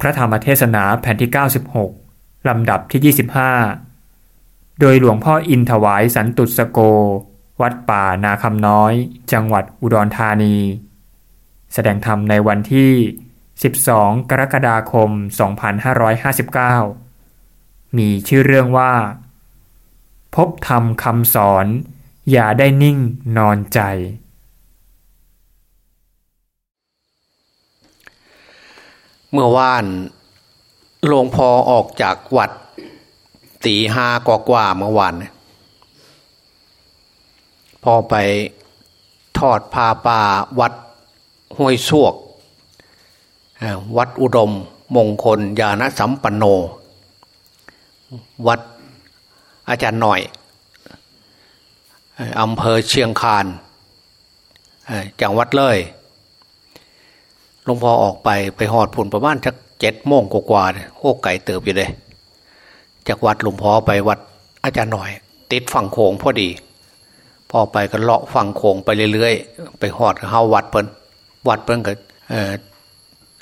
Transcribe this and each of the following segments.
พระธรรมเทศนาแผ่นที่ 96 ลำดับที่ 25 โดยหลวงพ่ออินถวายสันตุสโก วัดป่านาคำน้อย จังหวัดอุดรธานี แสดงธรรมในวันที่ 12 กรกฎาคม 2559 มีชื่อเรื่องว่า พบธรรมคำสอน อย่าได้นิ่งนอนใจ เมื่อวานหลวงพ่อออกจากวัดตีห้ากว่ากว่าเมื่อวานพอไปทอดพาป่าวัดห้วยซวก วัดอุดม มงคล ญาณสัมปันโน วัดอาจารย์หน่อยอำเภอเชียงคานจังหวัดเลย ลวงพ่อออกไปไปหอดผุนประมาณสักเจ็ดโมงกว่าๆโอ้ไก่เติบอยู่เลย จากวัดหลวงพ่อไปวัดอาจารย์หน่อย ติดฝั่งโขงพอดี พอไปก็เลาะฝั่งโขงไปเรื่อยๆ ไปหอดเข้าวัดเพิ่นวัดเพิ่นก็เออ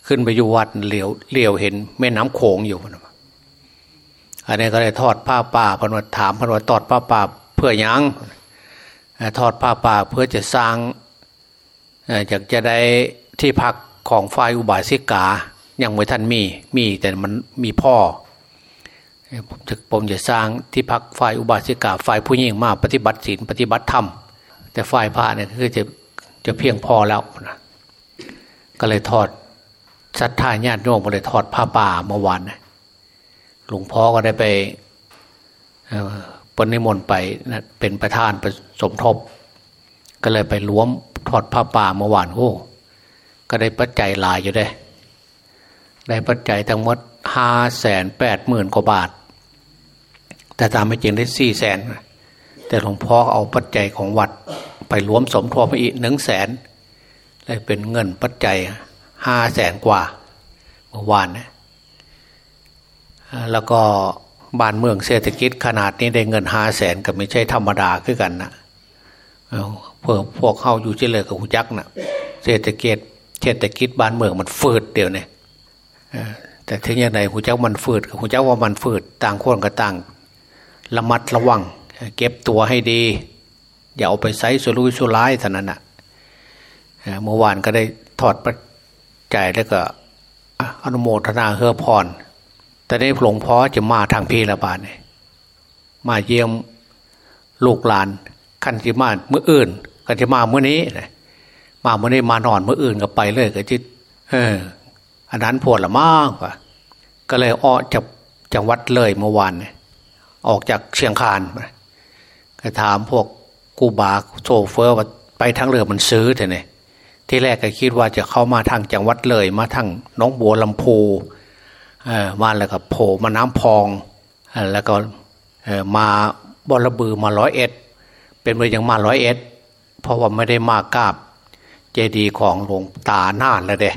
ขึ้นไปอยู่วัดเหลียวเหลียวเห็นแม่น้ำโขงอยู่พนอันนี้ก็เลยทอดผ้าป่าเพนว่าถามเพนว่าทอดผ้าป่าเพื่อยังทอดผ้าป่าเพื่อจะสร้างอยากจะได้ที่พัก ของฝ่ายอุบาสิกา ยังไม่ทันมีมีแต่มันมีพ่อผมจะผมจะสร้างที่พักฝ่ายอุบาสิกาฝ่ายผู้หญิงมาปฏิบัติศีลปฏิบัติธรรม แต่ฝ่ายพระเนี่ยคือจะจะเพียงพอแล้วนะก็เลยทอดศรัทธาญาติโยมก็เลยทอดผ้าป่าเมื่อวานนะหลวงพ่อก็ได้ไปเอ่อปนิมนต์ไปนะเป็นประธานประสมทบ ก็เลยไปล้วมทอดผ้าป่าเมื่อวานโอ้ ก็ได้ปัจจัยหลายอยู่ได้ ได้ปัจจัยทั้งหมดห้าแสนแปดหมื่นกว่าบาท แต่ตามไม่จริงได้สี่แสนแต่หลวงพ่อเอาปัจจัยของวัดไปรวมสมทบไปอีกหนึ่งแสนได้เป็นเงินปัจจัยห้าแสนกว่าเมื่อวานนะแล้วก็บ้านเมืองเศรษฐกิจขนาดนี้ได้เงินห้าแสนก็ไม่ใช่ธรรมดาคือกันนะเพื่อพวกเข้าอยู่เฉลยกับหุจักนะเศรษฐกิจ เศรษฐกิจบ้านเมืองมันฟืดเดียวเนี่ยแต่ถึงอย่างไรหูเจ้ามันฟืดหูเจ้าว่ามันฟืด ต่างคนก็ต่างระมัดระวัง เก็บตัวให้ดี อย่าเอาไปใช้สุรุ่ยสุร่ายเท่านั้นนะเอ่อเมื่อวานก็ได้ถอดปัจจัยแล้วก็อะอนุโมทนาเฮือพร แต่ได้หลวงพ่อจะมาทางพีละบาทเนี่ยมาเยี่ยมลูกหลานขันจิมาเมื่ออื่นขันจิมาเมื่อนี้นะ มาเมื่อนี้มานอนเมื่ออื่นก็ไปเลยก็จิเอออันนั้นปวดละมากกว่าก็เลยออกจากจังหวัดเลยเมื่อวานออกจากเชียงคานก็ถามพวกกูบาโซเฟอร์ว่าไปทางเรือมันซื้อแต่เนี่ยที่แรกก็คิดว่าจะเข้ามาทางจังหวัดเลย มาทางน้องบัวลำพูเออมาแล้วก็โผล่มาน้ำพอง แล้วก็เออมาบอระบือมาร้อยเอ็ด เป็นไปยังมาร้อยเอ็ด เพราะว่าไม่ได้มากราบ เจดีย์ของหลวงตาหนานแล้วเด้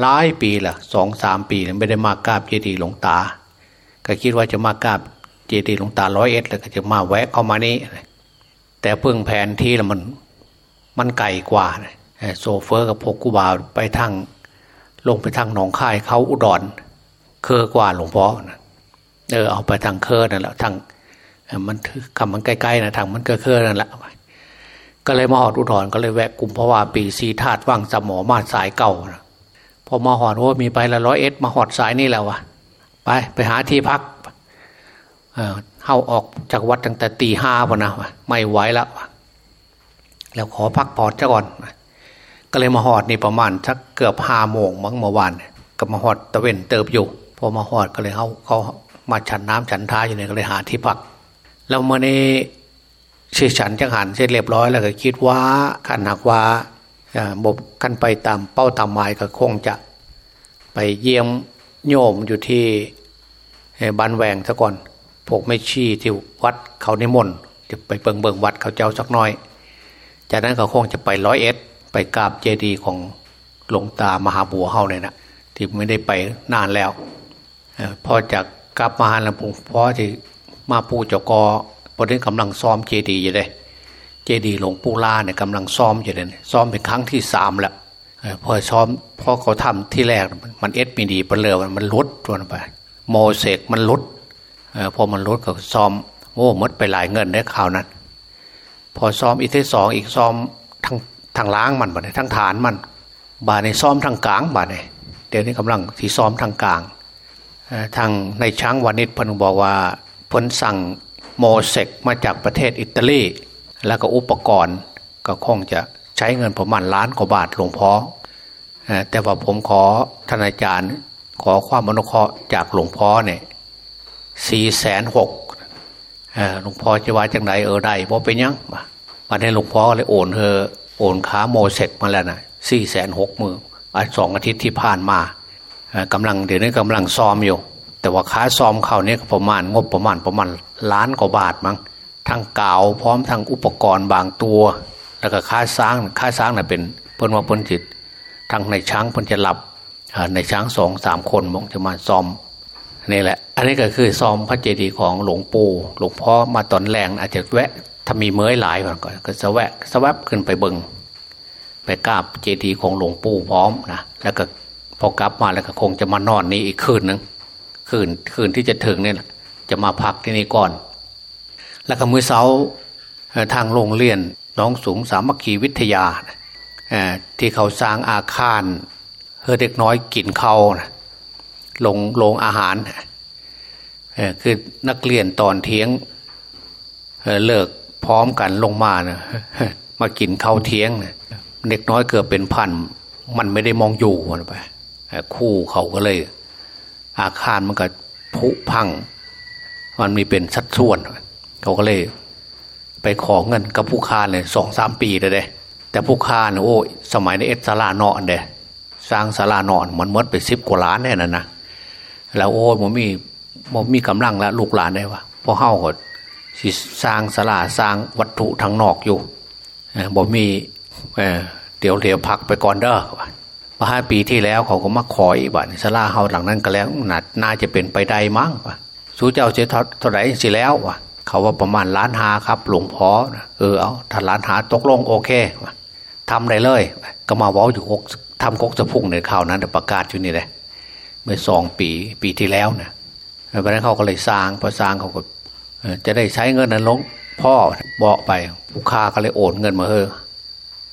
หลายปีละสองสามปีไม่ได้มากราบเจดีย์หลวงตา ก็คิดว่าจะมากราบเจดีย์หลวงตาร้อยเอ็ดแล้วก็จะมาแวะเข้ามานี่แต่เพิ่งแผนที่ล้วมันมันไกลกว่าโซเฟอร์กับพกกูบาไปทางลงไปทางหนองคายเขาอุดรเคอกว่าหลวงพ่อนะเออเอาไปทางเคอนั่นแหละทางมันคำมันใกล้ๆนะทางมันเคอเคอนั่นแหละ ก็เลยมาหอดอุดรก็เลยแวะกลุ่มพระว่าปีสีธาตุว่างสมอมาสายเก่านะพอมาหอดว่ามีไปละร้อยเอ็ดมาหอดสายนี่แล้ววะไปไปหาที่พักเออเข้าออกจากวัดตั้งแต่ตีห้าพอนะไม่ไหวแล้วแล้วขอพักผ่อนซะก่อน ก็เลยมาหอดนี่ประมาณสักเกือบห้าโมงมั้งเมื่อวานก็มาหอดตะเวนเติบอยู่ พอมาหอดก็เลยเขาเขามาฉันน้ำฉันท้าอยู่เนี่ยก็เลยหาที่พัก แล้วมื่อนี้ เชื่อฉันจังหันเสร็จเรียบร้อยแล้วก็คิดว่าขันหักว่าบบกันไปตามเป้าตามหมายก็คงจะไปเยี่ยมโยมอยู่ที่บ้านแหวงซะก่อนพวกไม่ชี้ที่วัดเขานิมนต์จะไปเบิงเบิงวัดเขาเจ้าสักหน้อย จากนั้นก็คงจะไปร้อยเอ็ดไปกราบเจดีย์ของหลวงตามหาบัวเฮาเนี่ยนะที่ไม่ได้ไปนานแล้ว พอจากกลับมาแล้วผมพอที่มาปูเจกอ พอดีกำลังซ้อมเจดีย์อยู่เลยเจดีย์หลวงปู่ล่าเนี่ยกำลังซ้อมอยู่เลยซ้อมเป็นครั้งที่สามแล้วพอซ้อมพอเขาทำที่แรกมันเอสมีดีเปลือมันลดตัวไปโมเสกมันลดพอมันลดก็ซ้อมโอ้มดไปหลายเงินได้ข่าวนั้น พอซ้อมอีกที่สองอีกซ้อมทางทางล้างมันบ่เนี่ยทั้งฐานมันบาในซ้อมทางกลางบาเนี่ยเดี๋ยวนี้กำลังที่ซ้อมทางกลางทางในช้างวานิชพันบอกว่าพ้นสั่ง โมเสกมาจากประเทศอิตาลีแล้วก็อุปกรณ์ก็คงจะใช้เงินประมาณล้านกว่าบาทหลวงพ่อแต่ว่าผมขอท่านอาจารย์ขอความอนุเคราะห์จากหลวงพ่อเนี่ยสี่แสนหกหลวงพ่อจะว่าจังไหนเออได้เพราะเป็นยังมาให้หลวงพ่อเลยโอนเธอโอนขาโมเสกมาแล้วนะสี่แสนหกมือสองอาทิตย์ที่ผ่านมากำลังเดี๋ยวนี้กำลังซ้อมอยู่ แต่ว่าค้าซ้อมเขาเนี่ยประมาณงบประมาณประมาณล้านกว่าบาทมั้งทั้งกาวพร้อมทั้งอุปกรณ์บางตัว แล้วก็ค่าสร้างค่าสร้างน่ะเป็นเพิ่นว่าเพิ่นจิตทั้งในช้างเพิ่นจะหลับในช้างสองสามคนมองจะมาซ้อมนี่แหละ อันนี้ก็คือซ้อมพระเจดีย์ของหลวงปู่หลวงพ่อมาตอนแรงอาจจะแวะถ้ามีเมื่อยหลายก่อนก็จะแวะสวับขึ้นไปเบิงไปกราบเจดีย์ของหลวงปู่พร้อมนะแล้วก็พอกลับมาแล้วก็คงจะมานอนนี้อีกคืนหนึ่ง คืนคืนที่จะถึงเนี่ยจะมาพักที่นี่ก่อน แล้วก็มือเสาทางโรงเรียนน้องสูงสามัคคีวิทยาที่เขาสร้างอาคารเฮ้เด็กน้อยกินเขานะลงโรงอาหารคือนักเรียนตอนเที่ยงเลิกพร้อมกันลงมานะมากินข้าวเที่ยงนะเด็กน้อยเกือบเป็นพัน มันไม่ได้มองอยู่มันไปคู่เขาก็เลย อาคารมันก็ผุพัง มันมีเป็นสัดส่วน เขาก็เลยไปขอเงินกับผู้ค้าเลยสองสามปีเลยเด้แต่ผู้ค้าเนี่ยโอ้สมัยในเอสซาลานอนเด้สร้างศาลานอนมันมดไปสิบกว่าล้านแน่นอนนะแล้วโอ้ยมันมีมันมีกำลังแล้วลูกหลานได้วะพอเข้าหดสิสร้างศาลาสร้างวัตถุทางนอกอยู่บ่มีเดี๋ยวเดี๋ยวพักไปก่อนเด้อ มาห้าปีที่แล้วเขาก็มาขออีกบ้านศาลาเฮาหลังนั้นก็แล้วหน่าจะเป็นไปได้มั้งวะสู้เจ้าเจ้าเท่าไหร่สิแล้ววะเขาว่าประมาณล้านหาครับ หลวงพ่อเออเอาถ้าล้านหาตกลงโอเคทำได้เลย ก็มาว่าอยู่กทำกกจะพุ่งในข่าวนั้นประกาศอยู่นี่เลยเมื่อสองปีปีที่แล้วเนี่ยเพราะนั้นเขาก็เลยสร้างพอสร้างเขาก็จะได้ใช้เงินนั้นลงพ่อบอกไปผู้ค้าก็เลยโอนเงินมาเฮอ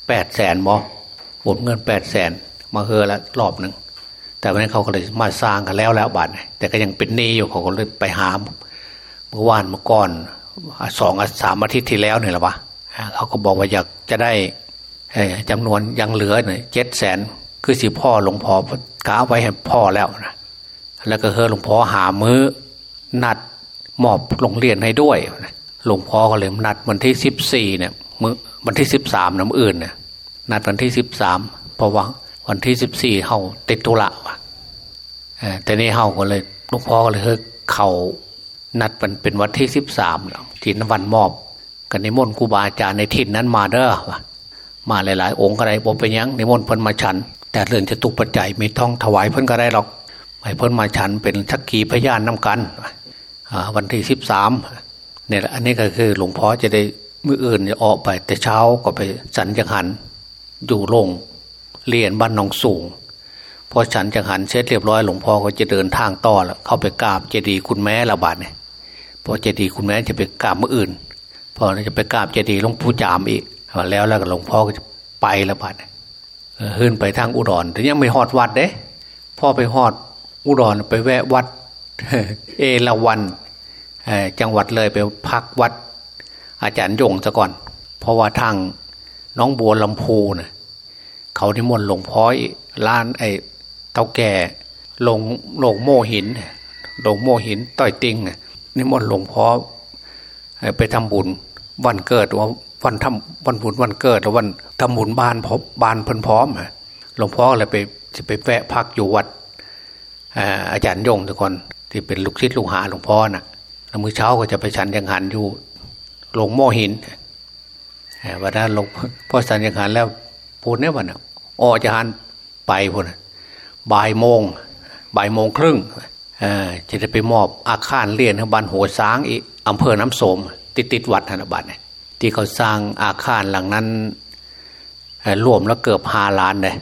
แปดแสนบอโอนเงินแปดแสน มาเฮอแล้วรอบหนึ่งแต่วันนั้นเขาก็เลยมาสร้างกันแล้วแล้วบัตรแต่ก็ยังเป็นหนี้อยู่เขาก็เลยไปหาเมื่อวานเมื่อก่อนสองสามอาทิตย์ที่แล้วเนี่ยหรอวะเขาก็บอกว่าอยากจะได้จำนวนยังเหลือเนี่ยเจ็ดแสนคือสิพ่อหลวงพ่อกาไว้ให้พ่อแล้วนะแล้วก็เฮอหลวงพ่อหามือ้อนัดมอบโรงเรียนให้ด้วยหลวงพ่อก็เลยนัดวันที่สิบสี่เนี่ยมือวันที่สิบสามน้ำอื่นเนี่ยนัดวันที่สิบสามเพราะว่า วันที่สิบสี่เขาติดตุละว่ะแต่นี่เขาก็เลยหลวงพ่อก็เลยเฮอเขานัดมันเป็นวันที่สิบสามที่นวันมอบ กันในมนต์ครูบาอาจารย์ในทิศนั้นมาเด้อว่ะมาหลาย ๆ องค์ก็ได้บอกเป็นยังในมนต์เพิ่นมาฉัน แต่เรื่องจะตุกปัจจัยไม่ต้องถวายเพิ่นก็ได้หรอกให้เพิ่นมาฉันเป็นชักกีพยานน้ากันวันที่สิบสามเนี่ยอันนี้ก็คือหลวงพ่อจะได้มืออื่นจะออกไป แต่เช้าก็ไปสันจังหันอยู่ลง เรียนบ้านนองสูงพอฉันจังหันเสร็จเรียบร้อยหลวงพ่อก็จะเดินทางต่อแล้วเข้าไปกราบเจดีย์คุณแม่ละบาทเนี่ยพอเจดีย์คุณแม่จะไปกราบเมื่ออื่นพอจะไปกราบเจดีย์หลวงปู่จามอีกแล้วแล้วก็หลวงพ่อก็จะไปละบาทขึ้นไปทางอุดรแต่ยังไม่หอดวัดเด้พ่อไปหอดอุดรไปแวะวัด เอราวันจังหวัดเลยไปพักวัด อาจารย์ยงซะก่อน เพราะว่าทางน้องบัวลำพูเนะ่ย เขาที่มนหลวงพ่อยล้านไอ้เต้าแก่ลงลงโมหินลงโมหินต่อยติงนี่มนหลวงพ่อไปทำบุญวันเกิดว่าวันทำวันบุญวันเกิดแล้ววันทำบุญบานพบบานพันพร้อมหลวงพ่อเลยไปจะไปแวะพักอยู่วัดอาจารย์ยงทุกคนที่เป็นลูกศิษย์ลูกหาหลวงพ่อนะ่ะแล้วมื้อเช้าก็จะไปฉันยังหันอยู่ลงโมหินวันนั้นหลวงพ่อฉันยังหันแล้ว พูดเนี่ยวันน่ะออจะหันไปพูดบ่ายโมงบ่ายโมงครึ่งจะได้ไปมอบอาคารเรียนทางบ้านหัวช้างอีกอำเภอน้ำโสม ติดติดวัดธนบัตรที่เขาสร้างอาคารหลังนั้นรวมแล้วเกือบห้าล้านเลย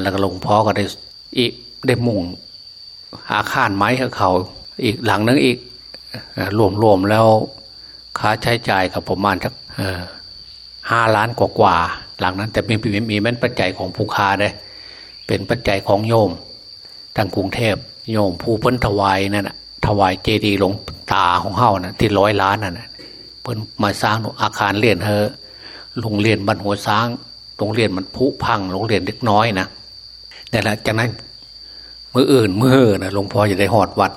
แล้วหลวงพ่อก็ได้อีกได้มุ่งอาคารไม้ให้เขาอีกหลังนึงอีกรวมๆแล้วค่าใช้จ่ายกับประมาณสักห้าล้านกว่าๆ หลังนั้น แต่มีมีมีแม่นปัจจัยของผู้ค้าได้เป็นปัจจัยของโยมทางกรุงเทพโยมผู้พ้นถวายนั่นถวายเจดีย์หลวงตาของเฮานะที่ร้อยล้านนั่นเพิ่นมาสร้างอาคารเรียนเฮอโรงเรียนบรรหัวช้างโรงเรียนมันผุพังโรงเรียนเล็กน้อยนะแต่ละจากนั้นมืออื่นมือนะหลวงพ่อจะได้หอดวัด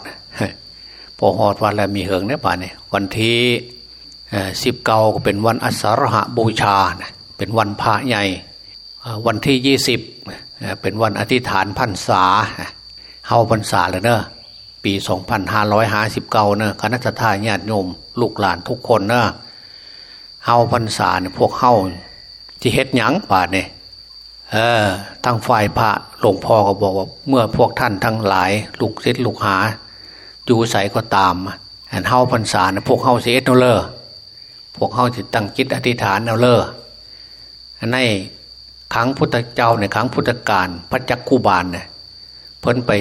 พอหอดวัดแล้วมีเหิงเนี่ยป่าเนี่ยวันที่สิบเก้าก็เป็นวันอัสรหะบูชา เป็นวันพระใหญ่วันที่ยี่สิบเป็นวันอธิษฐานพรรษาเฮาพรรษาเลยเนอะปีสองพันห้าร้อยห้าสิบเก้าเนอะคณะทาญาติโยมลูกหลานทุกคนเนอะเฮาพรรษาเนี่ยพวกเฮาที่เฮ็ดหยังป่าเนี่ยเออทั้งฝ่ายพระหลวงพ่อก็บอกว่าเมื่อพวกท่านทั้งหลายลูกศิษย์ลูกหา อยู่ใสก็ตามอันเฮาพรรษาเนี่ยพวกเฮาเสียเนเลอพวกเฮาจิตตั้งจิตอธิษฐานเนเลอ ในครั้งพุทธเจ้าในครั้งพุทธกาลพระจักกุบาลเนี่ยเพิ่นไป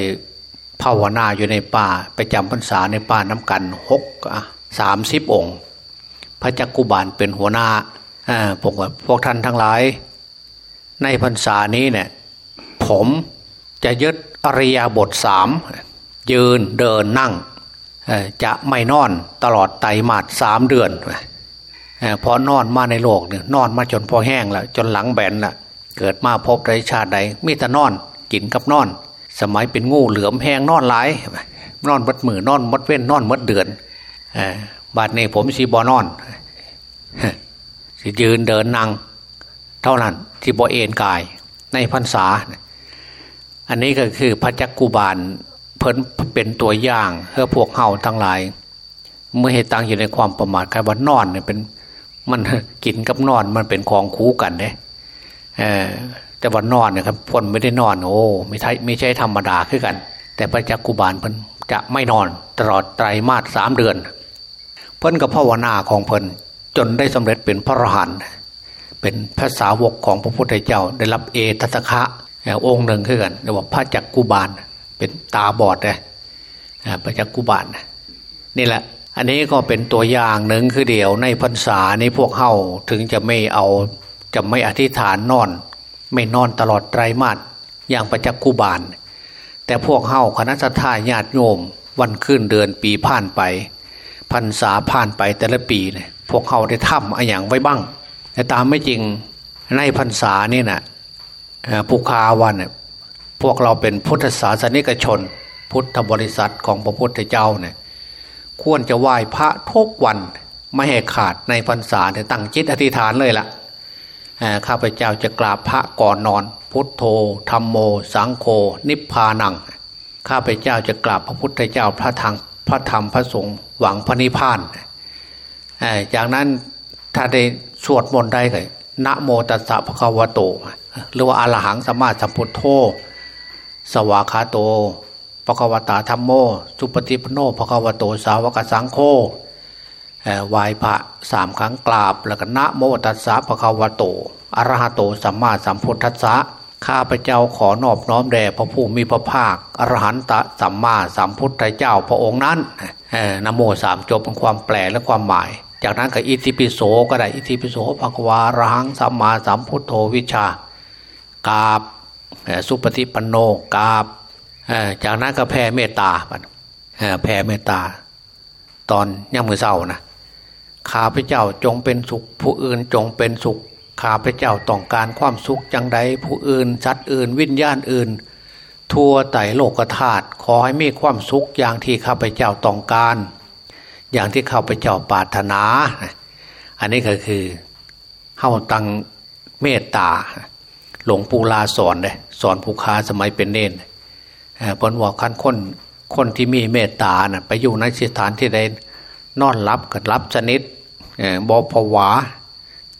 ภาวนาอยู่ในป่าไปจำพรรษาในป่าน้ำกันหกสามสิบองค์ พระจักกุบาลเป็นหัวหน้าพวกพวกท่านทั้งหลาย ในพรรษานี้เนี่ยผมจะยึดอริยบทสามยืนเดินนั่งจะไม่นอนตลอดไตรมาสสามเดือน พอนอนมาในโลกเนี่ยนอนมาจนพอแห้งแล้วจนหลังแบนละเกิดมาพบไรชาติใดมีแต่นอนกินกับนอน สมัยเป็นงูเหลือมแห้งนอนหลายนอนมัดมือนอนมัดเว้นนอนมัดเดือนบาดนี้ผมสีบอนอนสิยืนเดินนั่ง เท่านั้นที่บอเอ็นกายในพรรษา อันนี้ก็คือพระจักกุบาลเพิ่นเป็นตัวอย่างเพื่อพวกเฮาทั้งหลาย เมื่อเหตุตังอยู่ในความประมาทการว่านอนเนี่ยเป็น มันกินกับนอนมันเป็นของคู่กันเนี่ยแต่วันนอนเนี่ยครับคนไม่ได้นอนโอ้ไม่ใช่ไม่ใช่ธรรมดาขึ้นกัน แต่พระจักกุบาลเพิ่นจะไม่นอนตลอดไตรมาสสามเดือน เพิ่นกับภาวนาของเพิ่นจนได้สำเร็จเป็นพระอรหันต์เป็นพระสาวกของพระพุทธเจ้าได้รับเอตัสคะองค์หนึ่งขึ้นกันเรียกว่าพระจักกุบาลเป็นตาบอดเลยพระจักกุบาลนี่แหละ อันนี้ก็เป็นตัวอย่างหนึ่งคือเดียวในพรรษาในพวกเฮาถึงจะไม่เอาจะไม่อธิษฐานนอน ไม่นอนตลอดไตรมาสอย่างประจักกุบาล แต่พวกเฮาคณะทาญาติโยมวันขึ้นเดือนปีผ่านไปพรรษาผ่านไปแต่ละปีเนี่ยพวกเขาได้ทำอะไรอย่างไว้บ้าง แต่ตามไม่จริงในพรรษานี่นะภูคาวันเนี่ยพวกเราเป็นพุทธศาสนิกชน พุทธบริษัทของพระพุทธเจ้าเนี่ย ควรจะไหว้พระทุกวันไม่ให้ขาดในพรรษาแต่ตั้งจิตอธิษฐานเลยละ่ะข้าพเจ้าจะกราบพระก่อนนอน พุทโธธรรมโม สังโฆนิพพานัง ข้าพเจ้าจะกราบพระพุทธเจ้าพระทางพระธรรมพระสงฆ์หวังพระนิพพานจากนั้นถ้าได้สวดมนต์ได้ก็นะโมตัสสะภะคะวะโตหรือว่าอรหังสมาสัมพุทโธสวากขาโต ภะคะวตาธรรมโม สุปฏิปโนภะคะวโตสาวกสังโฆไหวพระสามครั้งกราบ แล้วก็นะโมตัสสะภะคะวโตอรหะโตสัมมาสัมพุทธัสสะข้าพเจ้าขอนอบน้อมแด่พระผู้มีพระภาคอรหันตสัมมาสัมพุทธเจ้าพระองค์นั้นนโมสามจบเป็นความแปลและความหมาย จากนั้นก็อิติปิโสก็ได้อิติปิโสภควารังสัมมาสัมพุทโธวิชากาบสุปฏิปันโนกาบ จากนั้นก็แผ่เมตตาแผ่เมตตา ตอนย่ำมือเศร้านะข้าพเจ้าจงเป็นสุข ผู้อื่นจงเป็นสุขข้าพเจ้าต้องการความสุขจังใดผู้อื่นสัตว์อื่น วิญญาณอื่น ทั่วไต่โลกธาตุขอให้มีความสุขอย่างที่ข้าพเจ้าต้องการ อย่างที่ข้าพเจ้าปรารถนา อันนี้ก็คือเฮ้าตังเมตตา หลวงปู่ลาสอนเลยสอนผู้ค้าสมัยเป็นเน้น เพนว่าขั้นคนคนที่มีเมตตานะ่ะไปอยู่ในสถานที่ใดนอนรับกับรับสนิทบอผวา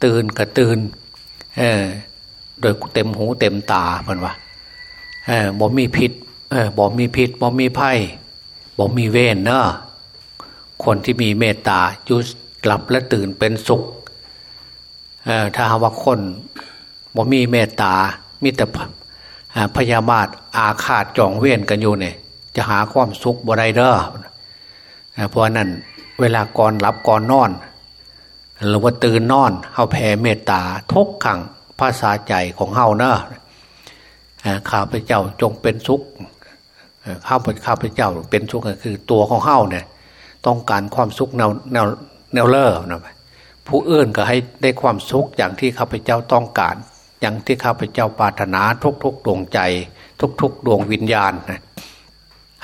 ตื่นก็ตื่นโดยเต็มหูเต็มตาเพื่อนว่าเออบ่มีพิษเออบ่มีพิษบ่มีไพ่บ่มีเวนเนอะคนที่มีเมตตายุหลับและตื่นเป็นสุขเออถ้าว่าคนบ่มีเมตตามีแต่ พยาบาทอาฆาตจองเวียนกันอยู่เนี่ย จะหาความสุขบ่ได้เด้อเพราะนั้นเวลาก่อนหลับก่อนนอนหรือว่าตื่นนอนเฮาแผ่เมตตาทุกขังภาษาใจของเฮาเนอะข้าพเจ้าจงเป็นสุขข้าพข้าพเจ้าเป็นสุขก็คือตัวของเฮาเนี่ย ต้องการความสุขแนวแนวแนวเล่อนะผู้อื่นก็ให้ได้ความสุขอย่างที่ข้าพเจ้าต้องการ อย่างที่ข้าพเจ้าปรารถนาทุกๆดวงใจ ทุกๆดวงวิญญาณนะ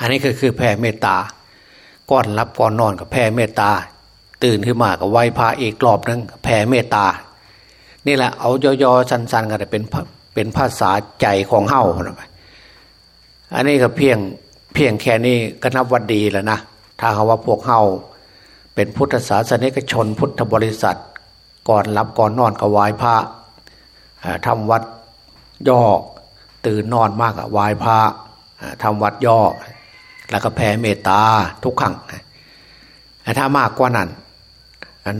อันนี้ก็คือแผ่เมตตาก่อนรับก่อนนอนกับแผ่เมตตา ตื่นขึ้นมากับไหวพระอีกรอบนึงแผ่เมตตา นี่แหละเอาย่อๆสั้นๆ กันเป็นเป็นภาษาใจของเฮ้าอันนี้ก็เพียงเพียงแค่นี้ก็นับวันดีแล้วนะถ้าเขาว่าพวกเฮาเป็นพุทธศาสนิกชนพุทธบริษัท ก่อนรับก่อนนอนก็ไหว้พระ ทำวัดย่อตื่นนอนมากอะไหว้พระทำวัดย่อ แล้วก็แผ่เมตตาทุกครั้งถ้ามากกว่านั้น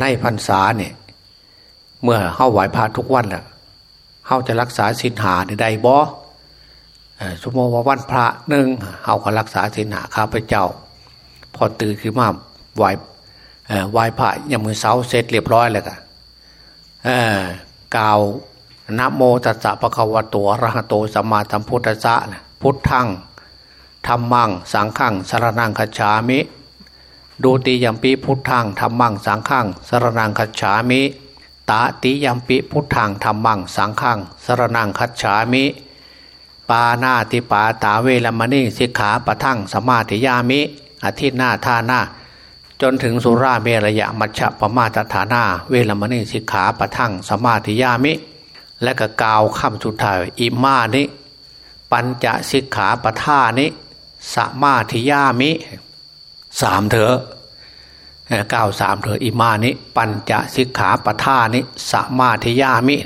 ในพรรษาเนี่ยเมื่อเข้าไหวพระทุกวันแล้วเข้าจะรักษาศีลหาได้บ่สมมติว่าวันพระหนึ่งเขาก็รักษาศีลหาข้าพเจ้า พอตื่นขึ้นมาไหวไหวพระยังมือเสาเสร็จเรียบร้อยเลยกันกล่าว นะโมตัสสะปะคะวะโตอะระหะโตสัมมาสัมพุทธัสสะพุทธังธรรมัง สังขังสารนังคัจฉามิ ดูติยมปีพุทธังธรรมัง สังขังสารนังคัจฉามิ ตาติยมปิพุทธังธรรมัง สังขังสารนังคัจฉามิ ปาหน้าติปาตาเวลมณีสิกขาปะทังสมาธิยามิอาทิตหน้าท่าหน้า จนถึงสุราเมรยะมัชฌะปมาตฐานา เวลมณีสิกขาปะทังสมาธิยามิ และก็กล่าวคำสุดท้ายอิมานิ ปัญจสิกขาปท่านิสมาธิยามิสามเถอะก้าวสามเถอะอิมานิ ปัญจสิกขาปท่านิสมาธิยามิ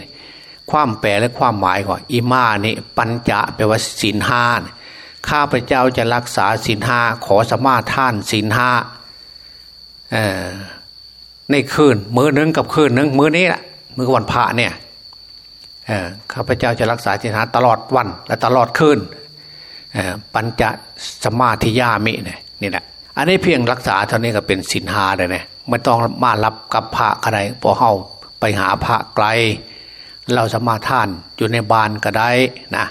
ความแปลและความหมายก่อนอิมานิ ปัญจะแปลว่าสินห้าข้าพเจ้าจะรักษาสินห้าขอสมาท่านสินห้าในคืนมือนึงกับคืนนึงมือนี้แหละมือวันพระเนี่ย ข้าพเจ้าจะรักษาสินหาตลอดวันและตลอดคืนปัญจสมาธิยามิเนี่ยนี่แหละอันนี้เพียงรักษาเท่านี้ก็เป็นสินหาเลยเนี่ยไม่ต้องมารับกับพระอะไรพอเขาไปหาพระไกล เราสมาทานอยู่ในบ้านก็ได้นะ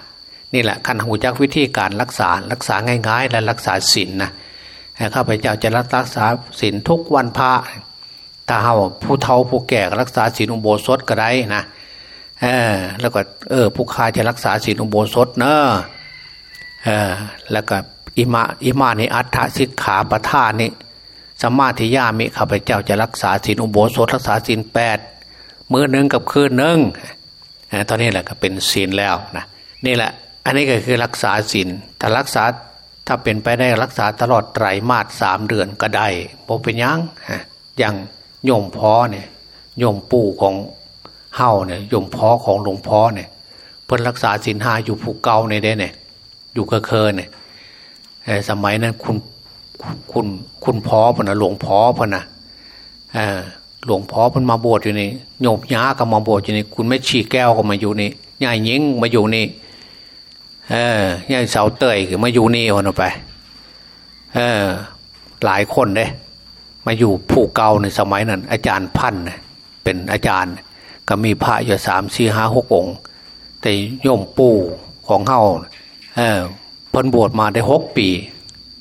นี่แหละขันหูจักวิธีการรักษารักษาง่าย ๆ และรักษาศีลนนะข้าพเจ้าจะรักษาศีลทุกวันพระถ้าเฮาผู้เฒ่าผู้แก่รักษาศีลอุโบสถก็ได้นะ เออแล้วก็เออผู้ค้าจะรักษาศีลอุโบสถเนอะแล้วก็อิมาอิมานิอัฏฐสิกขาปทานิสมาธิยามิข้าพเจ้าจะรักษาศีลอุโบสถรักษาศีลแปดมือหนึ่งกับคืนหนึ่งตอนนี้แหละก็เป็นศีลแล้วนะนี่แหละ อันนี้ก็คือรักษาศีลแต่รักษาถ้าเป็นไปได้รักษาตลอดไตรมาสสามเดือนก็ได้พอเป็นยังอย่างโยมพ่อเนี่ยโยมปู่ของ เฮาเนี่ยยมพ่อของหลวงพ่อเนี่ยเพิ่นรักษาศีลห้าอยู่ภูเก่าในเด้เนี่ยอยู่เคยเนี่ยสมัยนั้นคุณคุณคุณพ่อพนะหลวงพ่อพนะหลวงพ่อพันมาบวชอยู่นี่โยมย้าก็มาบวชอยู่นี่คุณไม่ชีแก้วก็มาอยู่นี่ยายยิงมาอยู่นี่เออยายเสาเตยคือมาอยู่นี่คนไปเออหลายคนเลยมาอยู่ผู้เก่าในสมัยนั้น อาจารย์พันเเป็นอาจารย์ ก็มีพระอยู่สามสี่ห้าหกองค์ แต่โยมปู่ของเฮาเออพ้นบวชมาได้หกปี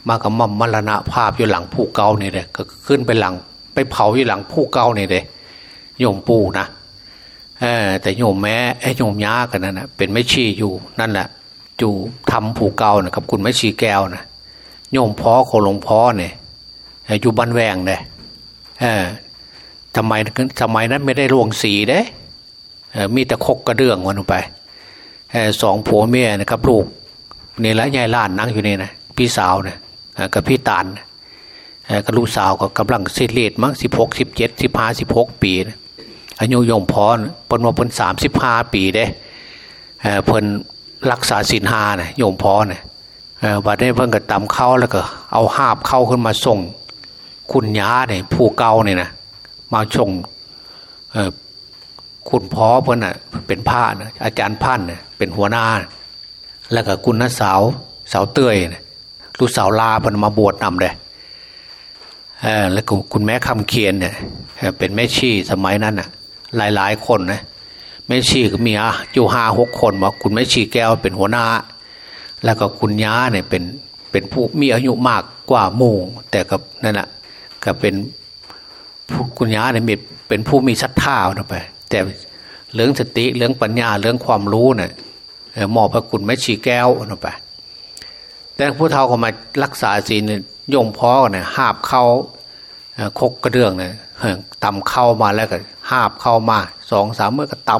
มากับมัมมรณะภาพอยู่หลังผู้เก่านี่เลยก็ขึ้นไปหลัง ไปเผาอยู่หลังผู้เก่านี่เลยโยมปู่นะเออแต่โยมแม้ไอ้โยมย้ากันนั่นนะเป็นไม่ชีอยู่นั่นแหละจู่ทำผู้เก่านะกับ คุณไม่ชีแก้วนะโยมพ่อโคหลวงพ่อเนี่ยอยู่บ้านแวงเนี่ยเออ ทำไมทำไมนั้นไม่ได้ลวงสีเด้มีแต่คกกระเดื่องวันไปสองผัวเมียนะครับลูกนี่และยายล้านนั่งอยู่นี่นะพี่สาวเนี่ยกับพี่ตาลกับลูกสาวก็กำลังเสียเลดมั้งสิบหกสิบเจ็ดสิบห้าสิบหกปีนะอายุยมพรเพิ่นว่าเพิ่นสามสิบห้าปีเด้เพิ่นรักษาศีลห้าเนี่ยโยมพรเนี่ยบัดนี้เพิ่นก็ตำเข้าแล้วก็ เอาหาบเข้าขึ้นมาส่ง คุณยาเนี่ยผู้เก่าเนี่ยนะ มาส่งคุณพ่อเพิ่อนอะเป็นผ้านะอาจารย์พันเนี่ยเป็นหัวหน้า แล้วก็คุณน้าสาวสาวเต้ยลูกสาวลาเพันมาบวชนำเลยแล้วก็คุณแม่คำเคียนเนี่ยเป็นแม่ชีสมัยนั้นอะ หลายๆคนนะแม่ชีก็มีอะอยู่ห้าหกคนว่าคุณแม่ชีแก้วเป็นหัวหน้า แล้วก็คุณย้าเนี่ยเป็นเป็นผู้มีอายุมากกว่าหมู่แต่กับนั่นแหะก็เป็น คุณยาเนี่ยมีเป็นผู้มีศรัทธาไป แต่เรื่องสติเรื่องปัญญาเรื่องความรู้เนี่ยมอบพระคุณแม่ชีแก้วไป แต่ผู้เฒ่าก็มารักษาศีลยงพ้อเนี่ยหาบเข้าคกกระเดื่องเนี่ยตำเข้ามาแล้วก็หาบเข้ามาสองสามเมื่อก็ต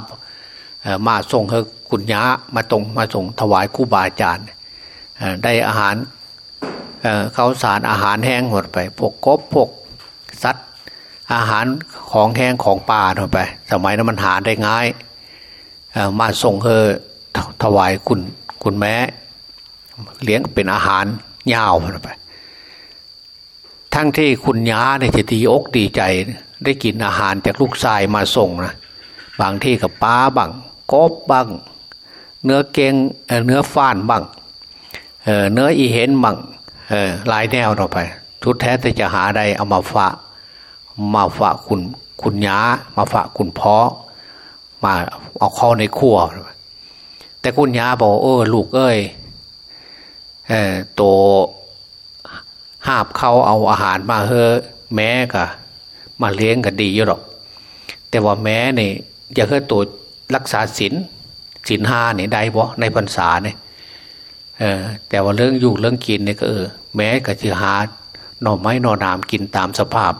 ำมาส่งให้คุณย้ามาตรงมาส่งถวายคู่บาอาจารย์ได้อาหารเขาสารอาหารแห้งหมดไปพวกกบพวกสัตว์ อาหารของแห้งของป่าหมดไป สมัยนั้นมันหาได้ง่ายมาส่งเธอถวายคุณคุณแม่เลี้ยงเป็นอาหารยาวไป ทั้งที่คุณย้าในจะดีอกดีใจ ได้กินอาหารจากลูกชายมาส่งนะบางที่กับป้าบังกบบังเนื้อเกงเนื้อฟ้านบังเนื้ออีเห็นบังหลายแนวเราไป ทุกแท้แต่จะหาใดเอามาฝาก มาฝากคุณคุณย้า มาฝากคุณพ่อมาเอาเข้าในครัว แต่คุณย้าบอกเออลูกเอ้ยเออโตหาบเขาเอาอาหารมาเฮอแม่กะมาเลี้ยงกันดีอยู่หรอก แต่ว่าแม่เนี่ยอย่าเฮอตัวรักษาศีลศีลห้าเนี่ยได้บ่ในพรรษาเนี่ยเออแต่ว่าเรื่องอยู่เรื่องกินเนี่ยก็เออแม้ก็จะหาหน่อไม้หน่อนามกินตามสภาพ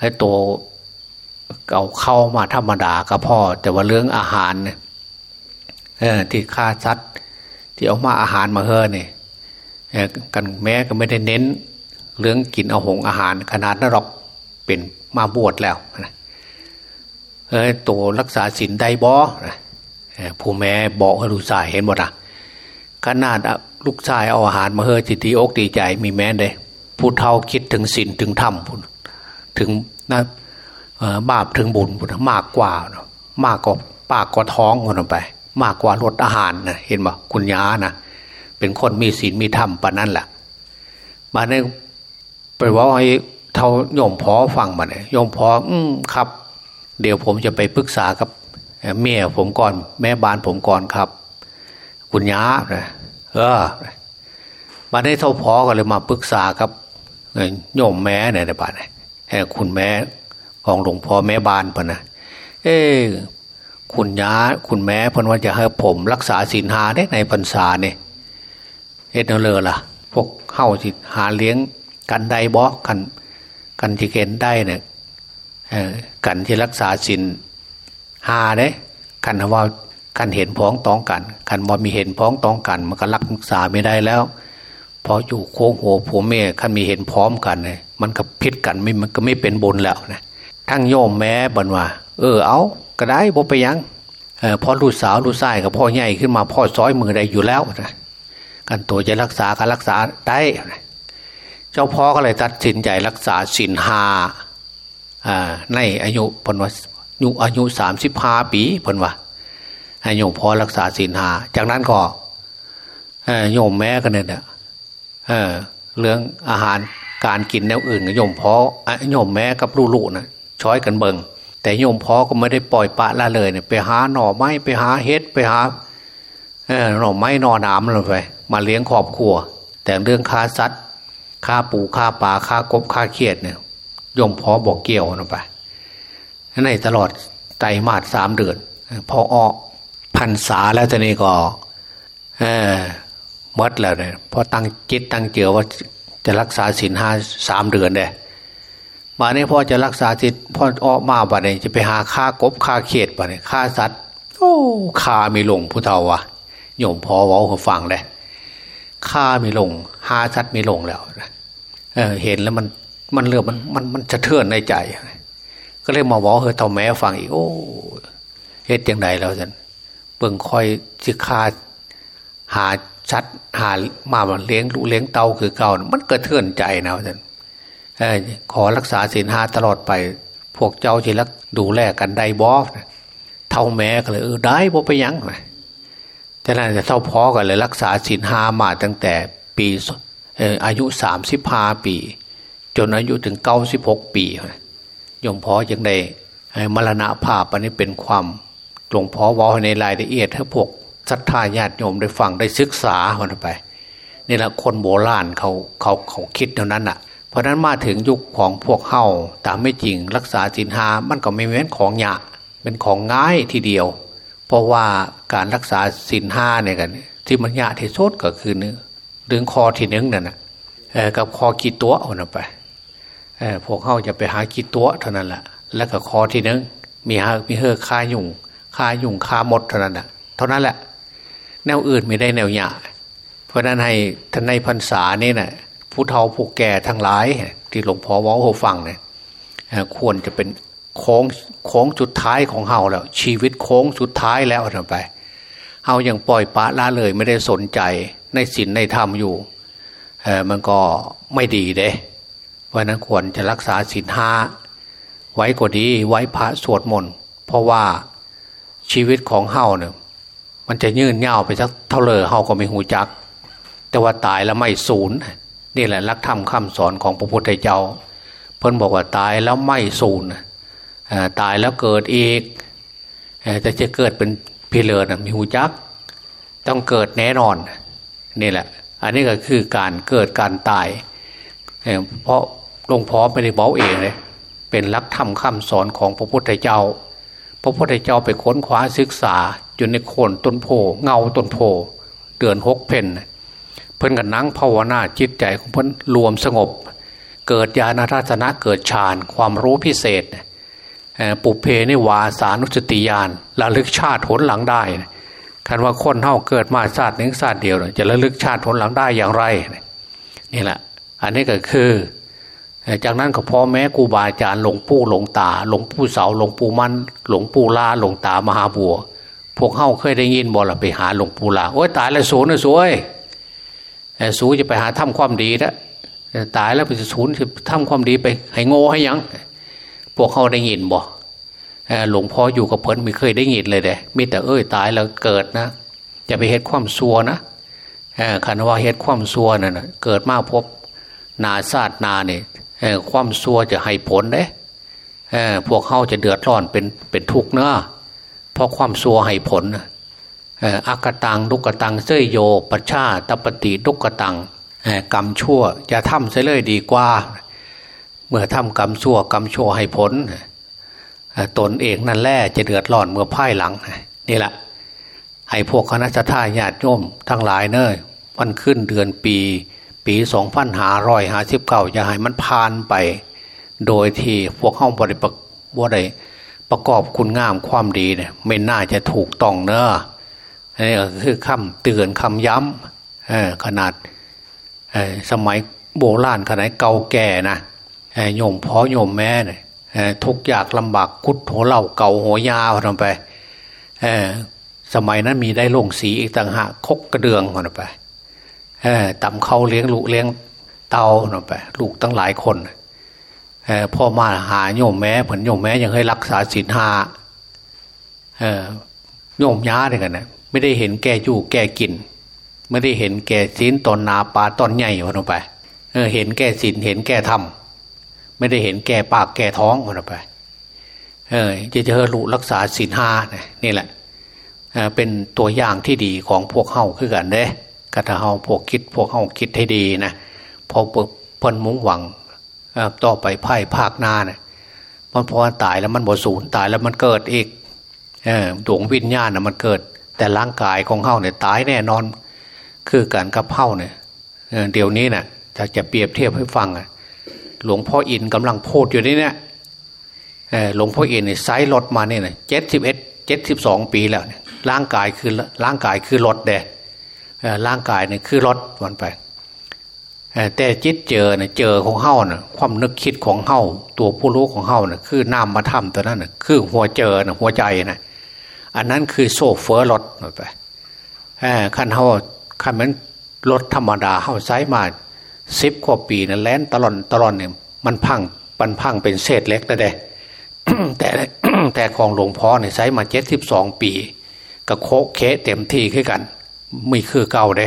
ให้ตัวเอาเข้ามาธรรมดาก็พ่อ แต่ว่าเรื่องอาหารเนี่ยที่ฆ่าซัดที่เอามาอาหารมาเฮอเนี่ยกันแม้ก็ไม่ได้เน้น เรื่องกินเอาหงอาหารขนาดนั้นหรอกเป็นมาบวชแล้วนะเออตัวรักษาศีลได้บ่ผู้แม่บอกให้ลูกชายเห็นหมดอะขนาดลูกชายเอาอาหารมาเฮอจิตดีอกดีใจมีแม้เลยผู้เท่าคิดถึงศีลถึงธรรม ถึงนะบาปถึงบุญมากกว่า มากกว่าปากกว่าท้องคนไป มากกว่ารสอาหารนะเห็นบ่คุณยานะเป็นคนมีศีลมีธรรมปะนั่นแหละมาในไปว่าให้เท่าโยมพอฟังมาเนี่ยโยมพออืมครับ เดี๋ยวผมจะไปปรึกษากับเมียผมก่อนแม่บ้านผมก่อนครับ คุณยานะเออมาได้เท่าพอก็เลยมาปรึกษากับโยมแม่เนี่ยในบ้านเนี่ย คุณแม่ของหลวงพ่อแม่บ้านพนะเอ้คุณยาคุณแม่พนว่าจะให้ผมรักษาศีลหาได้ในพรรษาเนี่ยเอ็ดเลอล่ะ พวกเข้าสิหาเลี้ยงกันได้บอกัน กันที่เกณฑ์ได้เนี่ยกันที่รักษาศีลหาเด้กันว่ากันเห็นพ้องต้องกัน กันว่ามีเห็นพ้องต้องกัน มันก็รักษาไม่ได้แล้ว พออยู่โค้งหัวผัวเมียคันมีเห็นพร้อมกันเนี่ยมันก็พิษกันไม่มันก็ไม่เป็นบุญแล้วนะทั้งโยมแม้บันว่า เออเอาก็ได้บ่ไปยังเออพอลูกสาวลูกชายกับพ่อใหญ่ขึ้นมาพ่อซ้อยมือได้อยู่แล้วนะกันตัวจะรักษาการรักษาได้เจ้าพ่อก็เลยตัดสินใจรักษาสินหาในอายุพนวายุอายุสามสิบห้าปีพนว่ายมพ่อรักษาสินหาจากนั้นก็โยมแม่กันเนี่ย เออเรื่องอาหารการกินแนวอื่นโยมพ่อโยมแม่กับลูกๆนะช้อยกันเบิงแต่โยมพ่อก็ไม่ได้ปล่อยปะละเลยเนี่ยไปหาหน่อไม้ไปหาเฮ็ดไปหาหน่อไม้หน่อหน้ำลงไปมาเลี้ยงครอบครัว แต่เรื่องค่าซัดค่าปูค่าปลาค่ากบค่าเขียดเนี่ยโยมพ่อบอกเกี่ยวลงไปในตลอดไตรมาสสามเดือนพอออกพันษาแล้วตอนนี้ก็ เออมดแล้วเนี่ยพอตั้งจิตตั้งเจียวว่าจะรักษาศีลห้าสามเดือนเลยมาเนี่ยพอจะรักษาจิตพ่อออกมาบ่เนี่ยจะไปหาค่ากบค่าเขียดบ่เนี่ยค่าสัตว์โอ้ค่ามีลงผู้เฒ่าวะโยมพอว่าเขาฟังเลยค่ามีลงหาสัตว์มีลงแล้วเออเห็นแล้วมันมันเรื่องมันมันมันจะเทือนในใจ ก็เลยมาบอกเฮอเท่าแม่ฟังอีกโอ้เฮ็ดยังไงแล้วจันเบิ่งคอยสิคาหา ชัดหามาเลี้ยงลูกเลี้ยงเตาคือเก่ามันก็เทือนใจนะท่านขอรักษาศีลห้าตลอดไป พวกเจ้าที่รักดูแลกันได้บอสเท่าแม่ก็เลยเออได้บ่ไปยังฉะนั้นจะเท่าพอกันเลยรักษาศีลห้ามาตั้งแต่ปีอายุสามสิบห้าปี จนอายุถึงเก้าสิบหกปียมพอยังได้มรณะภาพอันนี้เป็นความหลวงพ่อว่าในรายละเอียดให้พวก ศรัทธาญาติโยมได้ฟังได้ศึกษามันไปนี่แหละคนโบราณเขาเขาเขาคิดเท่านั้นอะ เพราะนั้นมาถึงยุคของพวกเฮาตามไม่จริงรักษาศีลหามันก็ไม่เหมือนของหยาเป็นของง่ายทีเดียว เพราะว่าการรักษาศีลห้าเนี่ยกัน ที่มันยากที่สุดก็คือเนื้อเรื่องคอที่นึ่งนั่นนะกับคอกีตัวเอาไปพวกเขาจะไปหากีตัวเท่านั้นแหละแล้วก็คอที่นึ่งมีฮามีเฮอคายุ่งคายุ่งคาหมดเท่านั้นแหละเท่านั้นแหละ แนวอื่นไม่ได้แนวยากเพราะนั้นให้ท่านในพรรษานี่นะผู้เฒ่าผู้แก่ทั้งหลาย ที่หลวงพ่อว่าโหฟังเนี่ยควรจะเป็นโค้งโค้งจุดท้ายของเฮาแล้ว ชีวิตโค้งจุดท้ายแล้วทำไปเฮายังปล่อยปะละเลยไม่ได้สนใจในศีลในธรรมอยู่เออมันก็ไม่ดีเด้เพราะนั้นควรจะรักษาศีลห้าไว้ก็ดีไว้พระสวดมนต์เพราะว่าชีวิตของเฮาเนี่ย มันจะยืนยาไปสักเท่าเลยเฮาก็ไม่หูจัก แต่ว่าตายแล้วไม่สูญนี่แหละลักธรรมคำสอนของพระพุทธเจ้า เพิ่นบอกว่าตายแล้วไม่สูญตายแล้วเกิดอีกแต่จะเกิดเป็นพิเลอนะมีหูจัก ต้องเกิดแน่นอนนี่แหละ อันนี้ก็คือการเกิดการตาย เพราะหลวงพ่อไม่ได้บอกเองเลยเป็นลักธรรมคำสอนของพระพุทธเจ้า พระพุทธเจ้าไปค้นคว้าศึกษาอยู่ในโคนต้นโพเงาต้นโพเดือนหกเพนเพิ่นกันนั่งภาวนาจิตใจของเพิ่นรวมสงบ เกิดญาณทัศนะเกิดฌานความรู้พิเศษ ปุเพนิวาสานุสติยานระลึกชาติผลหลังได้คันว่าคนเท่าเกิดมาชาติหนึ่งชาติเดียวจะระลึกชาติผลหลังได้อย่างไรนี่แหละ อันนี้ก็คือ จากนั้นก็พ่อแม่ครูบาอาจารย์หลวงปู่หลวงตาหลวงปู่เสาหลวงปู่มันหลวงปู่ลาหลวงตามหาบัว พวกเข้าเคยได้ยินบ่ละไปหาหลวงปู่ลาโอ้ยตายแล้วสูญนะสวยสูจะไปหาทำความดีแล้วตายแล้วไปสูญทำความดีไปให้โง่ให้ยัง พวกเขาได้ยินบ่หลวงพ่ออยู่กับเพิ่นไม่เคยได้ยินเลยเด้มีแต่เอ้ยตายแล้วเกิดนะจะไปเฮ็ดความซัวนะคันว่าเฮ็ดความซัวนั่นเกิดมาพบนาซาดนาเนี่ย ความซัวจะให้ผลเด้พวกเขาจะเดือดร้อนเป็นเป็นทุกข์เนาะเพราะความซัวให้ผลอากตังดุกตังเสยโยปชาตปฏิดุกตังกรรมชั่วจะทำเสียเลยดีกว่า เมื่อทำกรรมชั่วกรรมชั่วให้ผลตนเองนั่นแหละจะเดือดร้อนเมื่อพ่ายหลังนี่แหละให้พวกคณะทาญาติโยมทั้งหลายเนยวันขึ้นเดือนปี ปีสองพันหาร้อยหาสิบเก้าจะให้มันผ่านไป โดยที่พวกเข้าบริปบ่ได้ประกอบคุณงามความดีเนี่ยไม่น่าจะถูกต้องเนอะนี่ก็คือคำเตือนคำย้ำขนาดสมัยโบราณขนาดเก่าแก่นะโยมพ่อโยมแม่เนี่ยทุกอยากลำบากกุดหัวเหล่าเก่าหัวยาวทำไปสมัยนั้นมีได้ลงสีอีกต่างหากคกกระเดืองมันไป ตำเขาเลี้ยงลูกเลี้ยงเตาหนไปลูกตั้งหลายคนพ่อมาหาโยมแม่ผลโยมแม่ยังให้รักษาศีลห้าโยมย้าเนี่ยกันนะไม่ได้เห็นแก่อยู่แก่กิน ไม่ได้เห็นแก่ศีลตอนนาปลาตอนใหญ่พนไปเห็นแก่ศีลเห็นแก่ธรรมไม่ได้เห็นแก่ปากแก่ท้องคนไปเออจะเจอรู้รักษาศีลห้านี่แหละเป็นตัวอย่างที่ดีของพวกเฮาคือกันเด้ กระทาเฮาพวกคิดพวกเฮาคิดให้ดีนะพอเพิ่นมุ่งหวังต่อไปไพ่ภาคหน้าเนะมันพอตายแล้วมันบสูญตายแล้วมันเกิดอีกดวงวิญญาณนะมันเกิด แต่ร่างกายของเฮาเนี่ยตายแน่นอน คือการกับเฮาเนี่ยเดี๋ยวนี้นะ่ะถ้าจะเปรียบเทียบให้ฟังอะหลวงพ่ออินกำลังพูดอยู่นี่เนี่ยหลวงพ่ออินเนี่ยไซรถมาเนี่ยเจ็ดสิบเอ็ดเจ็ดสิบสองปีแล้วร่างกายคือร่างกายคือรถเด้ ร่างกายเนี่ยคือรถวันไปแต่จิตเจอเนี่ยเจอของเฮ้าน่ะความนึกคิดของเฮ้าตัวผู้รู้ของเฮ้าน่ะคือน้ำมาทำตัวนั้นน่ะคือหัวเจอน่ะหัวใจน่ะอันนั้นคือโซเฟอร์รถไปขั้นเฮ้าขั้นมันรถธรรมดาเฮ้าไซมาสิบกว่าปีนะแล่นตลอดตลอดเนี่ยมันพังมันพังเป็นเศษเล็กแล้วเด้แต่แต่ของหลวงพ่อเนี่ยใช้มาเจ็ดสิบสองปี ก็โคเคะเต็มที่ขึ้นกัน ไม่คือเก่าเด้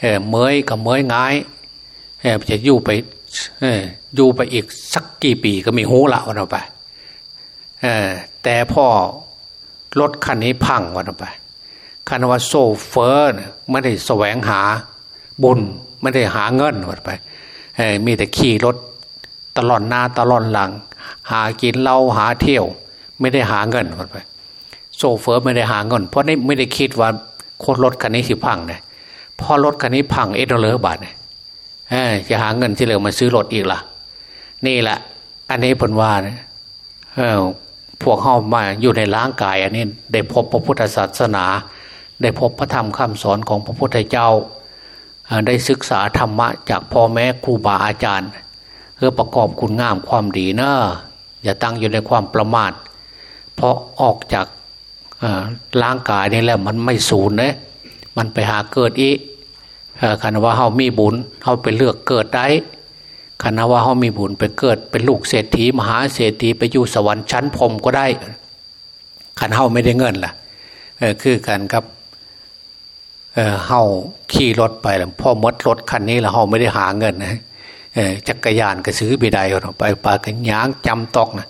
เออเมยกับเมยง่ายเออจะอยู่ไปเอออยู่ไปอีกสักกี่ปีก็มีหูละวันไปเออแต่พ่อรถคันนี้พังวันไปคันว่าโซเฟอร์ไม่ได้แสวงหาบุญไม่ได้หาเงินวันไปเออมีแต่ขี่รถตลอดหน้าตลอดหลัง หากินเหล้าหาเที่ยว ไม่ได้หาเงินวันไปโซเฟอร์ไม่ได้หาเงิน เพราะไม่ไม่ได้คิดว่า โคตรรถคันนี้สิพังเนี่ยพอรถคันนี้พังเอเดอร์เลอร์บาทเนี่ยจะหาเงินที่เหลือมาซื้อรถอีกล่ะ นี่แหละอันนี้ผลว่าเนี่ยพวกเข้ามาอยู่ในร่างกาย อันนี้ได้พบพระพุทธศาสนา ได้พบพระธรรมคำสอนของพระพุทธเจ้า ได้ศึกษาธรรมะ จากพ่อแม่ครูบาอาจารย์ เพื่อประกอบคุณงามความดีเนอะอย่าตั้งอยู่ในความประมาทเพราะออกจาก ร่างกายนี่แหล้วมันไม่สูญนะมันไปหาเกิดอีคันว่าเฮามีบุญเฮาไปเลือกเกิดได้คันว่าเฮามีบุญไปเกิดเป็นลูกเศรษฐีมหาเศรษฐีไปอยู่สวรรค์ชั้นพรมก็ได้คันเฮาไม่ได้เงินล่ะคือกันครับเฮาขี่รถไปแล้วพ่อมดรถคันนี้แล้วเฮาไม่ได้หาเงินนะจักรยานก็ซื้อไปได้ไปปากันยางจำตอกนะ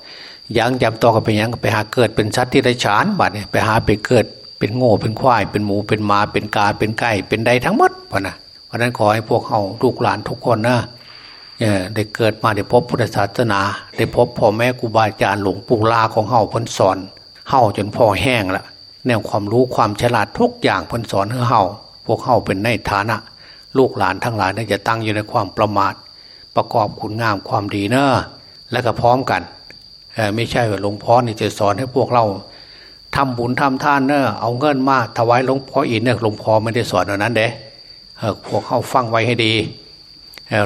ยางจำต่อกก็ไปยังไปหาเกิดเป็นชัดที่ได้ฉานบัดเนี่ยไปหาไปเกิดเป็นโง่เป็นควาย เป็นหมูเป็นมาเป็นกาเป็นไก่เป็นใดทั้งหมดพะนะเพราะนั้นขอให้พวกเขาลูกหลานทุกคนนะได้เกิดมาได้พบพุทธศาสนา ได้พบพ่อแม่ครูบาอาจารย์หลวงปู่ลาของเฮาพ้นสอนเฮาจนพ่อแห้งละแนวความรู้ความฉลาดทุกอย่างพ้นสอนให้เฮาพวกเฮาเป็นในฐานะ ลูกหลานทั้งหลายนี่จะตั้งอยู่ในความประมาท ประกอบคุณงามความดีเนอะและก็พร้อมกัน ไม่ใช่ว่าหลวงพ่อนี่จะสอนให้พวกเราทำบุญทำทานเนอะเอาเงินมาถวายหลวงพ่ออินเนี่ยหลวงพ่อไม่ได้สอนอย่างนั้นเด้พวกเขาฟังไว้ให้ดี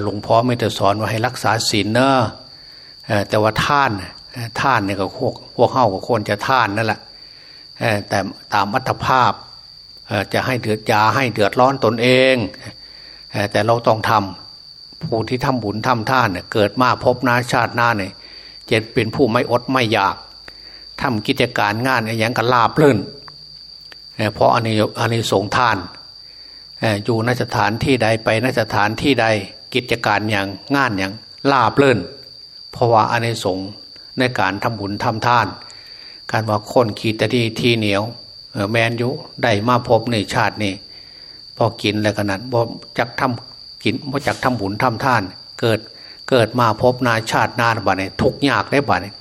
หลวงพ่อไม่ได้สอนว่าให้รักษาศีลเนอะแต่ว่าท่านท่านเนี่ยก็พวกพวกเข้าก็ควรจะท่านนั่นแหละแต่ตามอัตภาพจะให้เดือดยาให้เดือดร้อนตนเอง แต่เราต้องทำผู้ที่ทำบุญทำท่านเกิดมาพบนาชาติหน้าเนี่ย จะเป็นผู้ไม่อดไม่อยากทำกิจการงานอย่างกับลาบเลื่นเพราะอันนี้อันนี้สงทานอยู่นสถานที่ใดไปนสถานที่ใดกิจการอย่างงานอย่างลาบเลื่นเพราะว่าอันนี้สงในการทำบุญทำทาน การว่าคนขีดตะดีที่เหนียวแมนยุได้มาพบในชาตินี้พอกินแล้วกันนั้นบ่จักทำกินบ่จักทำบุญทำทาน เกิด เกิดมาพบนาชาตินานบ่เนี่ยทุกยากได้บ่เนี่ย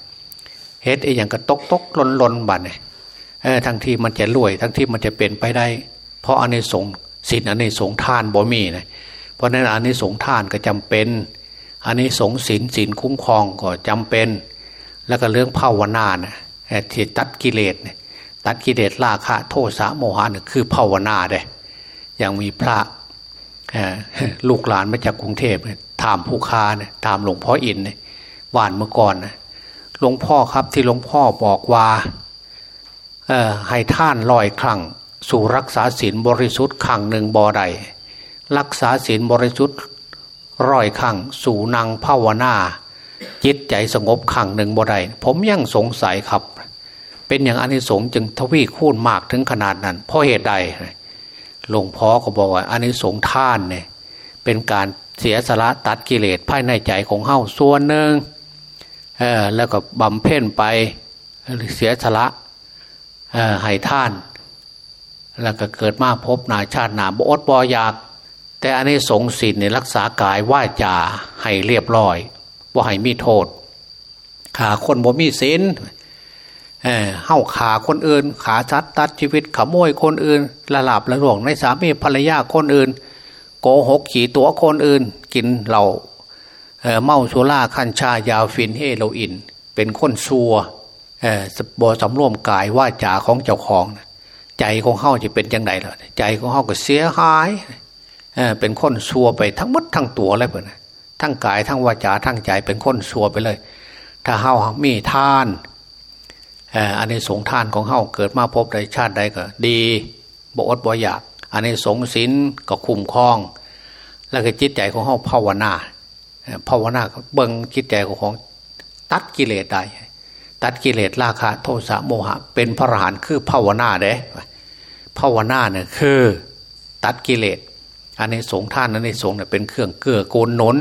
เฮ็ดไอ้อย่างกระตกตกลนลนบัดเนี่ยทั้งที่มันจะรวย ทั้งที่มันจะเป็นไปได้ เพราะอันนี้สงสินอันนี้สงทานบ่มีนะเพราะนั้นอันนี้สงทานก็จำเป็น อันนี้สงสินสินคุ้มครองก็จำเป็น แล้วก็เรื่องภาวนานะที่ตัดกิเลสตัดกิเลสราคะโทสะโมหะเนี่ยคือภาวนาเด้อย่างมีพระ ลูกหลานมาจากกรุงเทพถามผู้ค้าเนี่ยถามหลวงพ่ออินเนี่ยวานเมื่อก่อนนะหลวงพ่อครับที่หลวงพ่อบอกว่าให้ท่านลอยครั้งสู่รักษาศีลบริสุทธิ์ครั้งหนึ่งบ่อใด รักษาศีลบริสุทธิ์ร้อยครั้งสู่นางภาวนาจิตใจสงบครั้งหนึ่งบ่อใด ผมยังสงสัยครับ เป็นอย่างอนิสงส์จึงทวีคูณมากถึงขนาดนั้นเพราะเหตุใด หลวงพ่อก็บอกว่าอันิสงส์ท่านเนี่ยเป็นการเสียสละตัดกิเลสภายในใจของเฮาส่วนหนึ่งแล้วก็บำเพ็ญไปเสียสละให้ท่าน แล้วก็เกิดมาพบนาชาตินาบอดบอยาก แต่อันนี้สงสินในรักษากายว่าจาให้เรียบร้อยว่าให้มีโทษขาคนบ่มีศีล เฮ้าขาคนอื่น ขาชัดตัดชีวิตขโมยคนอื่นละหลับละหลวงในสามีภรรยาคนอื่น โกหกขี้ตั๋วคนอื่น กินเหล้าเมาสุรากัญชายาฝิ่นเฮโรอีน เป็นคนชั่วบ่สำรวมกายวาจาของเจ้าของ ใจของเขาจะเป็นยังไงล่ะใจของเขาก็เสียหายเป็นคนชั่วไปทั้งหมดทั้งตัวเลยเพื่อนทั้งกายทั้งวาจาทั้งใจเป็นคนชั่วไปเลย ถ้าเฮามีทาน อันนี้สงท่านของเฮาเกิดมาพบในชาติใดก็ ดีบอดบ่อยากอันนี้สงสินก็คุ้มครอง แล้วก็จิตใจของเฮาภาวนาภาวนาเบิ่งจิตใจของ ตัดกิเลสได้ตัดกิเลสราคะโทสะโมหะ เป็นพระอรหันต์คือภาวนาเด้ภาวนาเนี่ยคือ ตัดกิเลสอันในสงท่านนั้นในสงเนี่ยเป็นเครื่องเกื้อกูลหนน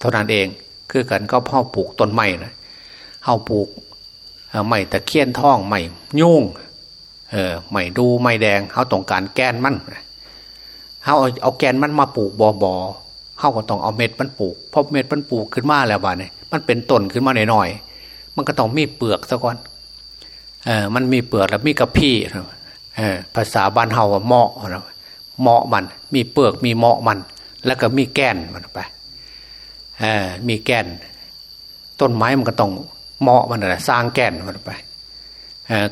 เท่านั้นเอง คือกันก็พ่อปลูกต้นไม้นะเฮาปลูก ไม้ตะเคียนท่องไม้ยุ่งเออไม้ดูไม้แดงเขาต้องการแกนมันเขาเอาเอาแกนมันมาปลูกบอบอเขาก็ต้องเอาเม็ดมันปลูกพอเม็ดมันปลูกขึ้นมาแล้วบ้านี่มันเป็นต้นขึ้นมาหน่อยๆมันก็ต้องมีเปลือกซะก่อนเออมันมีเปลือกแล้วมีกระพี้เออภาษาบ้านเฮาว่าเหมาะเหมาะมัน มีเปลือกมีเหมาะมัน แล้วก็มีแกนมันไปเออมีแกน ต้นไม้มันก็ต้อง เหมาะมันนะสร้างแก้นมันไป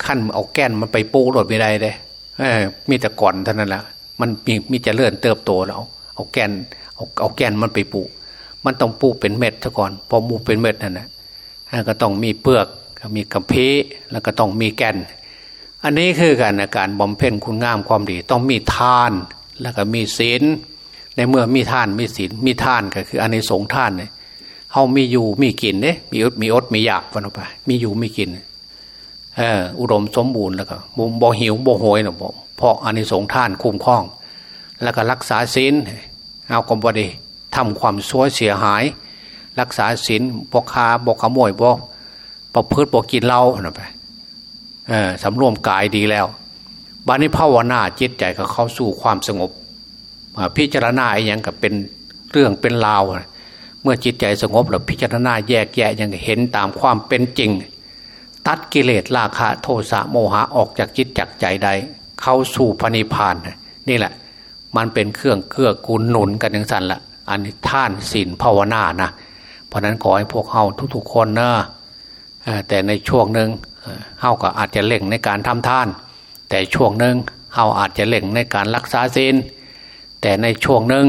ขั้นเอาแก้นมันไปปูหลดไม่ได้เลยมีแต่ก่อนเท่านั้นแหละมันมีมีจะเลื่อนเติบโตแล้วเอาแก้นเอาเอาแก้นมันไปปลูกมันต้องปลูกเป็นเม็ดซะก่อน พอมูเป็นเม็ดนั่นนะก็ต้องมีเปลือกมีกระพาะแล้วก็ต้องมีแก่น อันนี้คือการการบำเพ็ญคุณงามความดี ต้องมีทานแล้วก็มีศีลในเมื่อมีทานมีศีลมีทานก็คืออันในสงทานเนี่ย เขามีอยู่มีกินเนี่ยมีอดมีอดมีอยากวันไป มีอยู่มีกินเอออุดมสมบูรณ์แล้วก็บ่บ่หิวบ่โหยนะบ่เพราะอันในสงท่านคุ้มครอง แล้วก็รักษาศีลเอากรมบดีทำความชั่วเสียหาย รักษาศีลบกคาบกขโมยบกประพฤติบกกินเหล้าไปเออสำรวมกายดีแล้วบานนี้ภาวนาจิตใจก็เข้าสู่ความสงบพิจารณาอย่างกับเป็นเรื่องเป็นราวเมื่อจิตใจสงบแล้วพิจารณาแยกแยะยังเห็นตามความเป็นจริง ตัดกิเลสราคะโทสะโมหะออกจากจิตจากใจใด เข้าสู่พระนิพพาน นี่แหละ มันเป็นเครื่องเกื้อกูลหนุนกันอย่างสั้นละอันนี้ท่านศีลภาวนานะเพราะนั้นขอให้พวกเฮาทุกๆคนนะแต่ในช่วงหนึ่งเฮาก็อาจจะเร่งในการทำทาน แต่ช่วงหนึ่งเฮาอาจจะเร่งในการรักษาศีลแต่ในช่วงหนึ่ง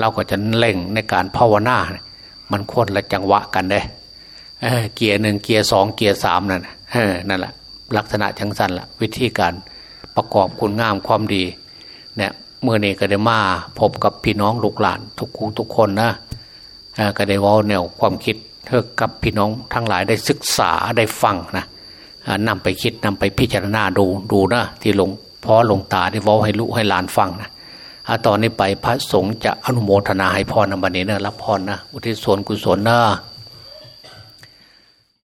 เราก็จะเร่งในการภาวนา มันควรละจังหวะกันเด้เกียร์หนึ่งเกียร์สองเกียร์สามนั่นนั่นแหละลักษณะชังสั้นละวิธีการประกอบคุณงามความดีเนี่ยเมื่อเนี้ก็ได้มาพบกับพี่น้องลูกหลาน ทุกคูทุกคนนะก็ได้ว่าแนวความคิดเธอกับพี่น้องทั้งหลายได้ศึกษาได้ฟังนะนำไปคิดนำไปพิจารณาดูดูนะที่หลวงพ่อหลวงตาได้ว่าให้ลูกให้หลานฟังนะ ตอนนี้ไปพระสงฆ์จะอนุโมทนาให้พรนบันนี้นะรับพรนะอุทิศส่วนกุศลนะ